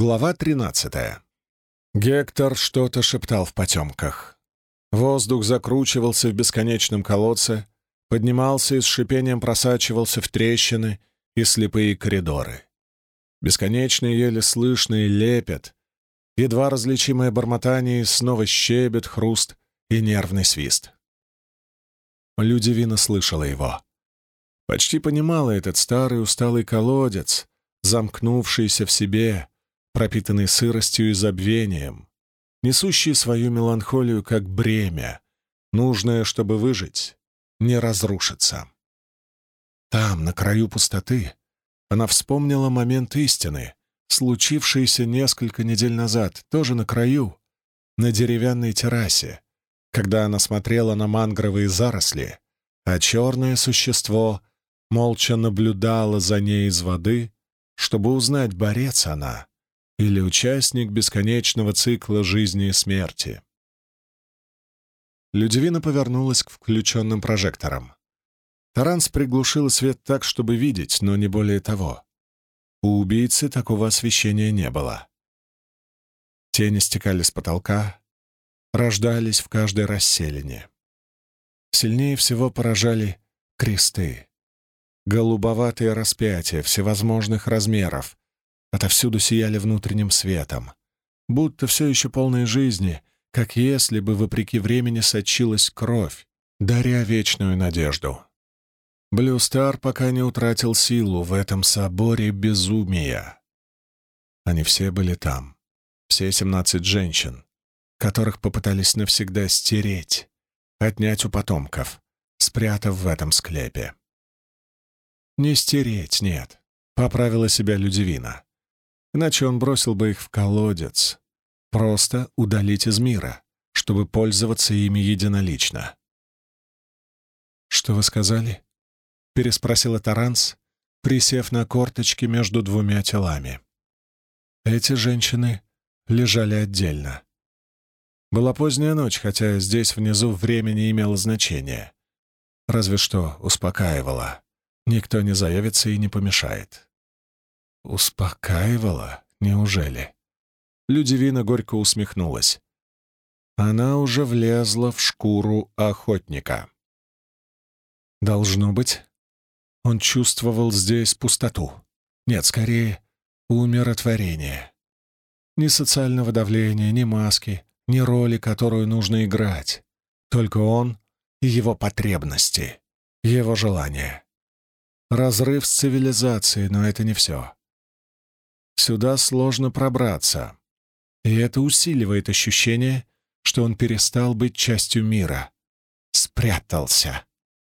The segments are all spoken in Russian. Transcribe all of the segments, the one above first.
Глава 13. Гектор что-то шептал в потемках. Воздух закручивался в бесконечном колодце, поднимался и с шипением просачивался в трещины и слепые коридоры. Бесконечный еле слышный лепет, едва различимое бормотание, снова щебет, хруст и нервный свист. Людивина слышала его. Почти понимала этот старый усталый колодец, замкнувшийся в себе, пропитанный сыростью и забвением, несущий свою меланхолию как бремя, нужное, чтобы выжить, не разрушиться. Там, на краю пустоты, она вспомнила момент истины, случившийся несколько недель назад, тоже на краю, на деревянной террасе, когда она смотрела на мангровые заросли, а черное существо молча наблюдало за ней из воды, чтобы узнать, борец она или участник бесконечного цикла жизни и смерти. Людивина повернулась к включенным прожекторам. Таранс приглушил свет так, чтобы видеть, но не более того. У убийцы такого освещения не было. Тени стекали с потолка, рождались в каждой расселине. Сильнее всего поражали кресты. Голубоватые распятия всевозможных размеров, отовсюду сияли внутренним светом, будто все еще полной жизни, как если бы, вопреки времени, сочилась кровь, даря вечную надежду. Блюстар пока не утратил силу в этом соборе безумия. Они все были там, все семнадцать женщин, которых попытались навсегда стереть, отнять у потомков, спрятав в этом склепе. Не стереть, нет, поправила себя Людивина иначе он бросил бы их в колодец. Просто удалить из мира, чтобы пользоваться ими единолично. «Что вы сказали?» — переспросила Таранс, присев на корточки между двумя телами. Эти женщины лежали отдельно. Была поздняя ночь, хотя здесь внизу время не имело значения. Разве что успокаивала. Никто не заявится и не помешает. Успокаивала? Неужели? Людивина горько усмехнулась. Она уже влезла в шкуру охотника. Должно быть, он чувствовал здесь пустоту. Нет, скорее, умиротворение. Ни социального давления, ни маски, ни роли, которую нужно играть. Только он и его потребности, его желания. Разрыв с цивилизацией, но это не все. Сюда сложно пробраться. И это усиливает ощущение, что он перестал быть частью мира. Спрятался.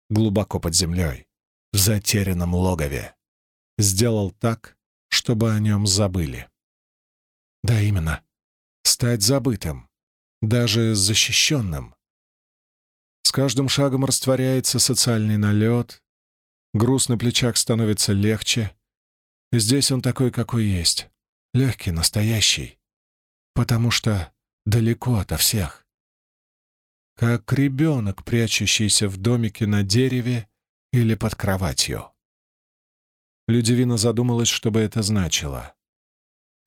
Глубоко под землей. В затерянном логове. Сделал так, чтобы о нем забыли. Да, именно. Стать забытым. Даже защищенным. С каждым шагом растворяется социальный налет, груз на плечах становится легче, Здесь он такой, какой есть. Легкий, настоящий. Потому что далеко ото всех. Как ребенок, прячущийся в домике на дереве или под кроватью. Людивина задумалась, что бы это значило.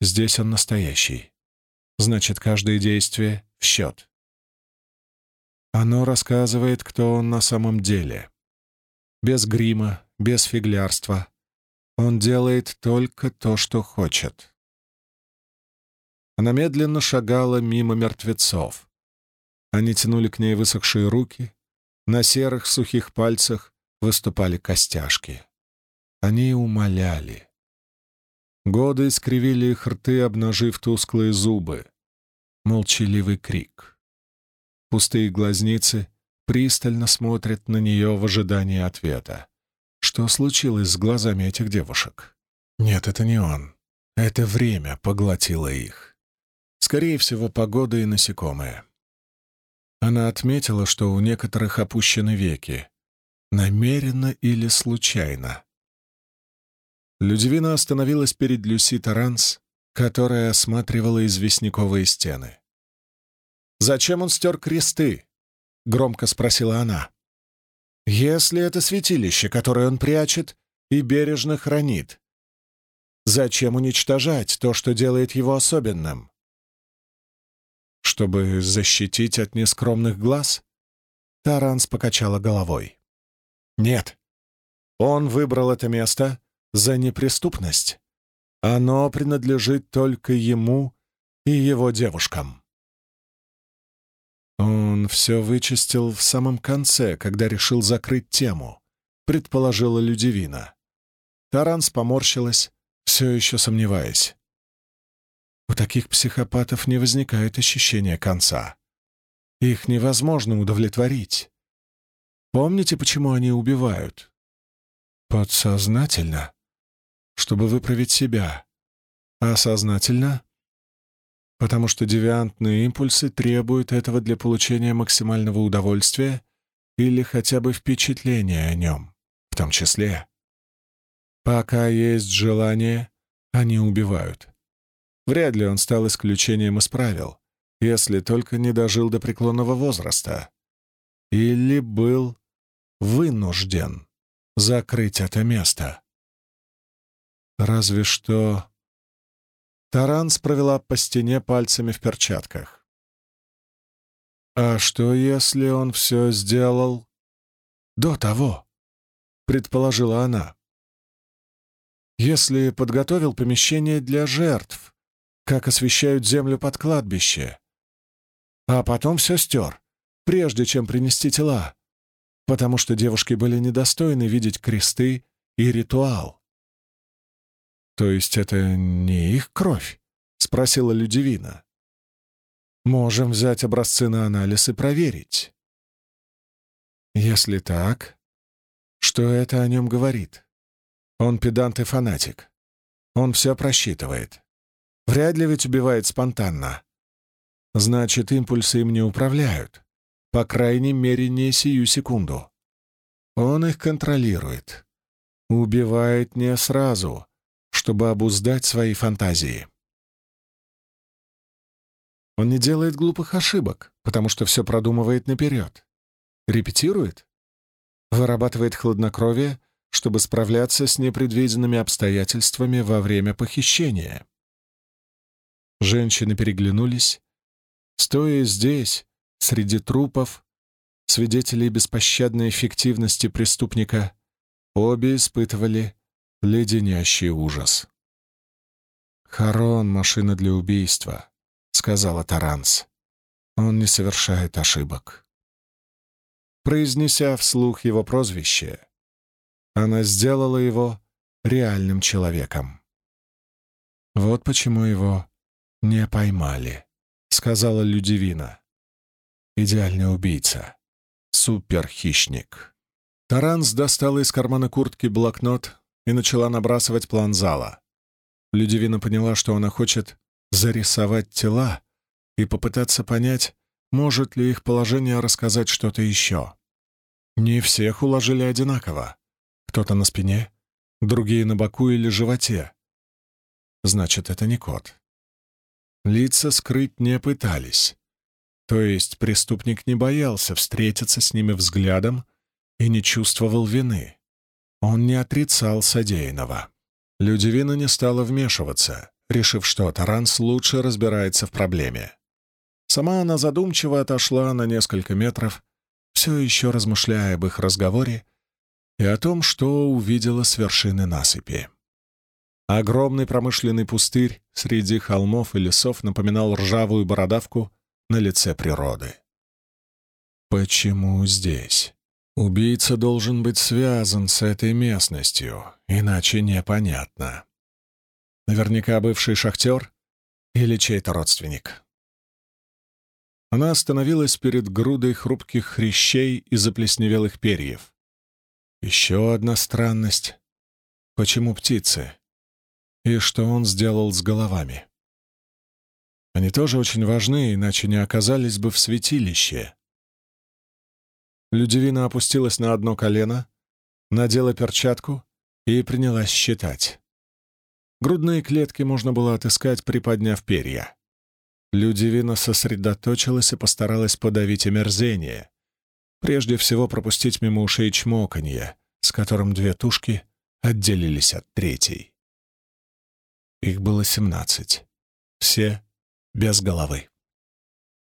Здесь он настоящий. Значит, каждое действие в счет. Оно рассказывает, кто он на самом деле. Без грима, без фиглярства, он делает только то, что хочет. Она медленно шагала мимо мертвецов. Они тянули к ней высохшие руки, на серых сухих пальцах выступали костяшки. Они умоляли. Годы искривили их рты, обнажив тусклые зубы. Молчаливый крик. Пустые глазницы пристально смотрят на нее в ожидании ответа. Что случилось с глазами этих девушек? Нет, это не он. Это время поглотило их. Скорее всего, погода и насекомые. Она отметила, что у некоторых опущены веки. Намеренно или случайно. Людивина остановилась перед Люси Таранс, которая осматривала известняковые стены. «Зачем он стер кресты?» — громко спросила она. Если это святилище, которое он прячет и бережно хранит, Зачем уничтожать то, что делает его особенным? Чтобы защитить от нескромных глаз? Таранс покачала головой. Нет. Он выбрал это место за неприступность. Оно принадлежит только ему и его девушкам. Он все вычистил в самом конце, когда решил закрыть тему, предположила Людивина. Таранс поморщилась, все еще сомневаясь. У таких психопатов не возникает ощущения конца. Их невозможно удовлетворить. Помните, почему они убивают? Подсознательно, чтобы выправить себя. А сознательно? Потому что девиантные импульсы требуют этого для получения максимального удовольствия или хотя бы впечатления о нем, в том числе. Пока есть желание, они убивают. Вряд ли он стал исключением из правил, если только не дожил до преклонного возраста. Или был вынужден закрыть это место. Разве что... Таранс провела по стене пальцами в перчатках. А что, если он все сделал до того? Предположила она. Если подготовил помещение для жертв, как освещают землю под кладбище, а потом все стер, прежде чем принести тела, потому что девушки были недостойны видеть кресты и ритуал. «То есть это не их кровь?» — спросила Людивина. «Можем взять образцы на анализ и проверить». «Если так, что это о нем говорит? Он педант и фанатик. Он все просчитывает. Вряд ли ведь убивает спонтанно. Значит, импульсы им не управляют. По крайней мере, не сию секунду. Он их контролирует. Убивает не сразу, чтобы обуздать свои фантазии. Он не делает глупых ошибок, потому что все продумывает наперед. Репетирует. Вырабатывает хладнокровие, чтобы справляться с непредвиденными обстоятельствами во время похищения. Женщины переглянулись, Стоя здесь, среди трупов, свидетелей беспощадной эффективности преступника, обе испытывали леденящий ужас. «Харон — машина для убийства», — сказала Таранс. «Он не совершает ошибок». Произнеся вслух его прозвище, она сделала его реальным человеком. Вот почему его не поймали сказала Людивина. «Идеальный убийца. Суперхищник». Таранс достала из кармана куртки блокнот и начала набрасывать план зала. Людивина поняла, что она хочет зарисовать тела и попытаться понять, может ли их положение рассказать что-то еще. Не всех уложили одинаково. Кто-то на спине, другие на боку или животе. Значит, это не кот. Лица скрыть не пытались. То есть преступник не боялся встретиться с ними взглядом и не чувствовал вины. Он не отрицал содеянного. Людивина не стала вмешиваться, решив, что Таранс лучше разбирается в проблеме. Сама она задумчиво отошла на несколько метров, все еще размышляя об их разговоре и о том, что увидела с вершины насыпи. Огромный промышленный пустырь среди холмов и лесов напоминал ржавую бородавку на лице природы. Почему здесь? Убийца должен быть связан с этой местностью, иначе непонятно. Наверняка бывший шахтер или чей-то родственник. Она остановилась перед грудой хрупких хрящей и заплесневелых перьев. Еще одна странность. Почему птицы? и что он сделал с головами. Они тоже очень важны, иначе не оказались бы в святилище. Людивина опустилась на одно колено, надела перчатку и принялась считать. Грудные клетки можно было отыскать, приподняв перья. Людивина сосредоточилась и постаралась подавить омерзение. Прежде всего пропустить мимо ушей чмоканье, с которым две тушки отделились от третьей. Их было семнадцать. Все без головы.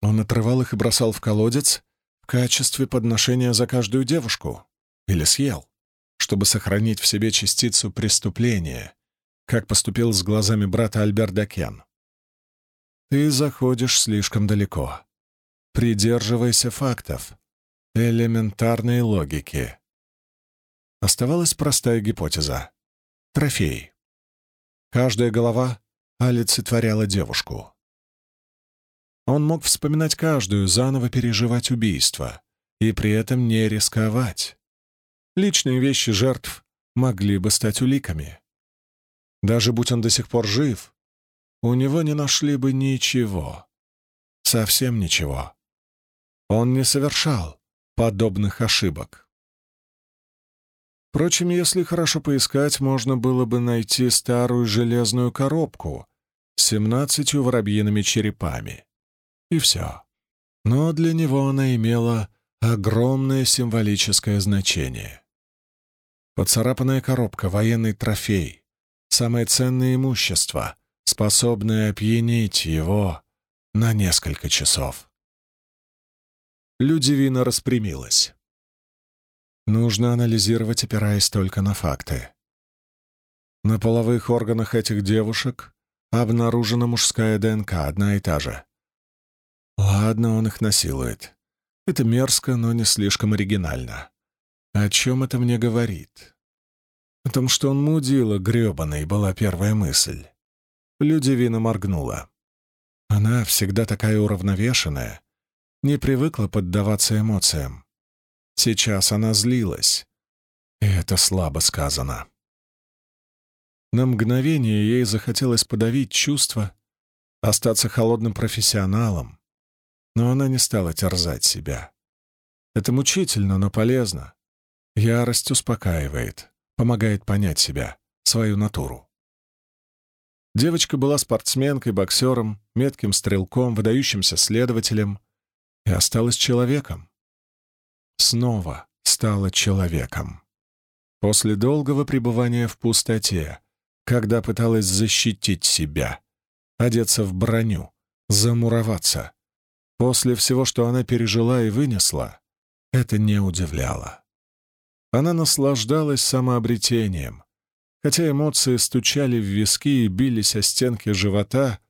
Он отрывал их и бросал в колодец качестве подношения за каждую девушку. Или съел, чтобы сохранить в себе частицу преступления, как поступил с глазами брата Альберт Дакен. Ты заходишь слишком далеко. Придерживайся фактов, элементарной логики. Оставалась простая гипотеза. Трофей. Каждая голова олицетворяла девушку. Он мог вспоминать каждую, заново переживать убийство, и при этом не рисковать. Личные вещи жертв могли бы стать уликами. Даже будь он до сих пор жив, у него не нашли бы ничего. Совсем ничего. Он не совершал подобных ошибок. Впрочем, если хорошо поискать, можно было бы найти старую железную коробку с семнадцатью воробьиными черепами. И все. Но для него она имела огромное символическое значение. Поцарапанная коробка, военный трофей, самое ценное имущество, способное опьянить его на несколько часов. Людивина распрямилась. Нужно анализировать, опираясь только на факты. На половых органах этих девушек обнаружена мужская ДНК, одна и та же. Ладно, он их насилует. Это мерзко, но не слишком оригинально. О чем это мне говорит? О том, что он мудила грёбаной, была первая мысль. Людивина моргнула. Она всегда такая уравновешенная, не привыкла поддаваться эмоциям. Сейчас она злилась. И это слабо сказано. На мгновение ей захотелось подавить чувства, остаться холодным профессионалом, но она не стала терзать себя. Это мучительно, но полезно. Ярость успокаивает, помогает понять себя, свою натуру. Девочка была спортсменкой, боксером, метким стрелком, выдающимся следователем и осталась человеком. Снова стала человеком. После долгого пребывания в пустоте, когда пыталась защитить себя, одеться в броню, замуроваться, После всего, что она пережила и вынесла, это не удивляло. Она наслаждалась самообретением, хотя эмоции стучали в виски и бились о стенки живота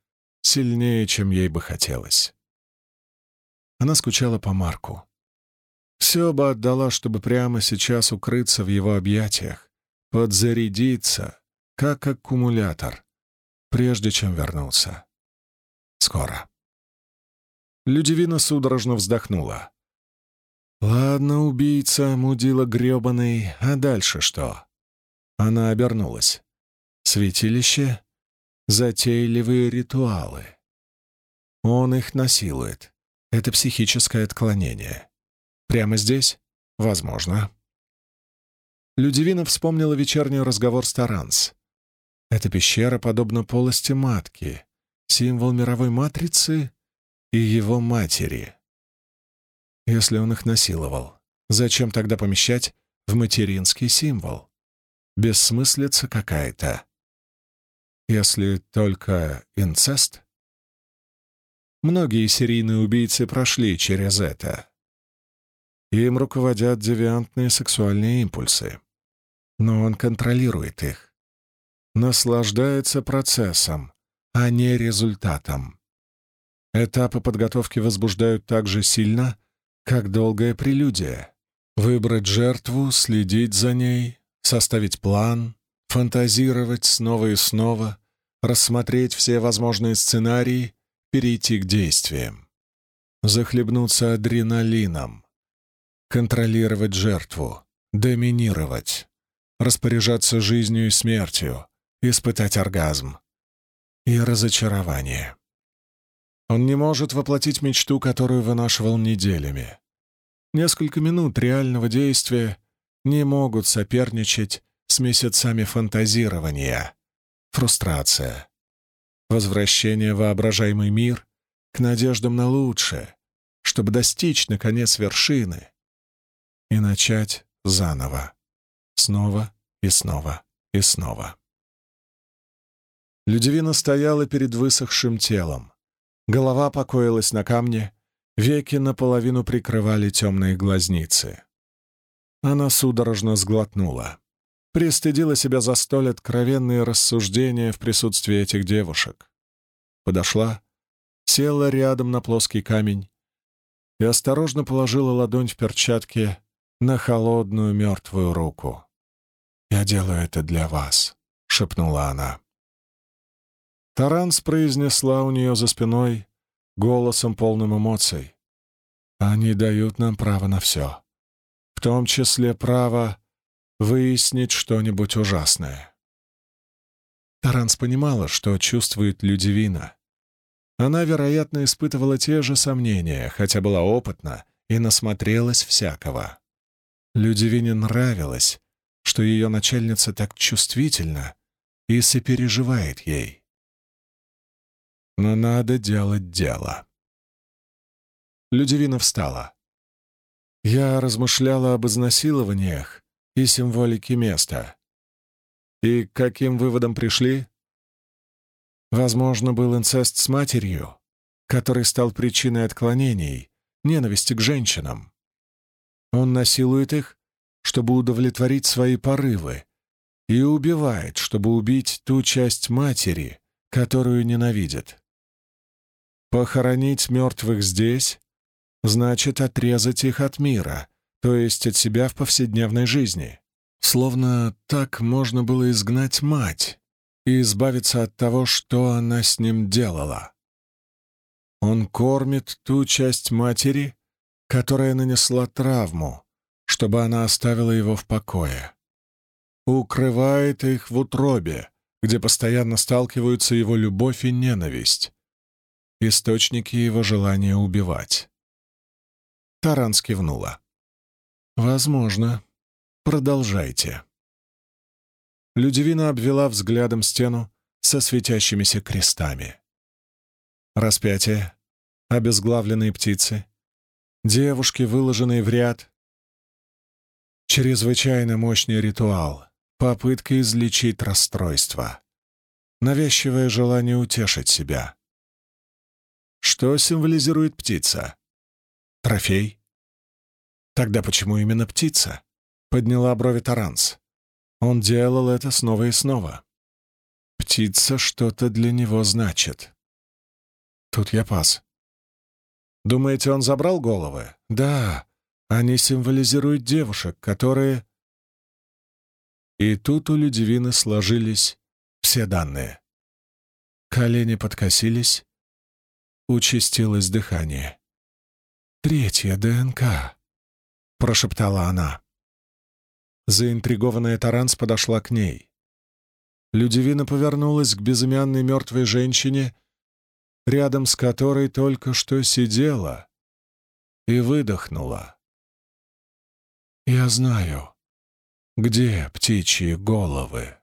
сильнее, чем ей бы хотелось. Она скучала по Марку. Все бы отдала, чтобы прямо сейчас укрыться в его объятиях, подзарядиться, как аккумулятор, прежде чем вернулся. Скоро. Людивина судорожно вздохнула. «Ладно, убийца, мудила грёбаный, а дальше что?» Она обернулась. «Святилище? Затейливые ритуалы. Он их насилует. Это психическое отклонение. Прямо здесь? Возможно». Людивина вспомнила вечерний разговор с Таранс. Эта пещера подобна полости матки. Символ мировой матрицы и его матери. Если он их насиловал, зачем тогда помещать в материнский символ? Бессмыслица какая-то. Если только инцест? Многие серийные убийцы прошли через это. Им руководят девиантные сексуальные импульсы. Но он контролирует их. Наслаждается процессом, а не результатом. Этапы подготовки возбуждают так же сильно, как долгая прелюдия. Выбрать жертву, следить за ней, составить план, фантазировать снова и снова, рассмотреть все возможные сценарии, перейти к действиям. Захлебнуться адреналином, контролировать жертву, доминировать, распоряжаться жизнью и смертью, испытать оргазм и разочарование. Он не может воплотить мечту, которую вынашивал неделями. Несколько минут реального действия не могут соперничать с месяцами фантазирования. Фрустрация. Возвращение в воображаемый мир к надеждам на лучшее, чтобы достичь, наконец, вершины и начать заново. Снова и снова и снова. Людивина стояла перед высохшим телом. Голова покоилась на камне, веки наполовину прикрывали темные глазницы. Она судорожно сглотнула. Пристыдила себя за столь откровенные рассуждения в присутствии этих девушек. Подошла, села рядом на плоский камень и осторожно положила ладонь в перчатке на холодную мертвую руку. «Я делаю это для вас», — шепнула она. Таранс произнесла у нее за спиной голосом полным эмоций. «Они дают нам право на все, в том числе право выяснить что-нибудь ужасное». Таранс понимала, что чувствует Людивина. Она, вероятно, испытывала те же сомнения, хотя была опытна и насмотрелась всякого. Людивине нравилось, что ее начальница так чувствительна и сопереживает ей. Но надо делать дело. Людивина встала. Я размышляла об изнасилованиях и символике места. И к каким выводом пришли? Возможно, был инцест с матерью, который стал причиной отклонений, ненависти к женщинам. Он насилует их, чтобы удовлетворить свои порывы, и убивает, чтобы убить ту часть матери, которую ненавидит. Похоронить мертвых здесь значит отрезать их от мира, то есть от себя в повседневной жизни. Словно так можно было изгнать мать и избавиться от того, что она с ним делала. Он кормит ту часть матери, которая нанесла травму, чтобы она оставила его в покое. Укрывает их в утробе, где постоянно сталкиваются его любовь и ненависть, источники его желания убивать. Таран скивнула. «Возможно. Продолжайте». Людивина обвела взглядом стену со светящимися крестами. Распятие, обезглавленные птицы, Девушки, выложенные в ряд. Чрезвычайно мощный ритуал. Попытка излечить расстройство. Навязчивое желание утешить себя. Что символизирует птица? Трофей? Тогда почему именно птица? Подняла брови Таранс. Он делал это снова и снова. Птица что-то для него значит. Тут я пас. Думаете, он забрал головы? Да, они символизируют девушек, которые... И тут у Людивины сложились все данные. Колени подкосились, участилось дыхание. «Третья ДНК», — прошептала она. Заинтригованная Таранс подошла к ней. Людивина повернулась к безымянной мертвой женщине рядом с которой только что сидела, и выдохнула. «Я знаю, где птичьи головы».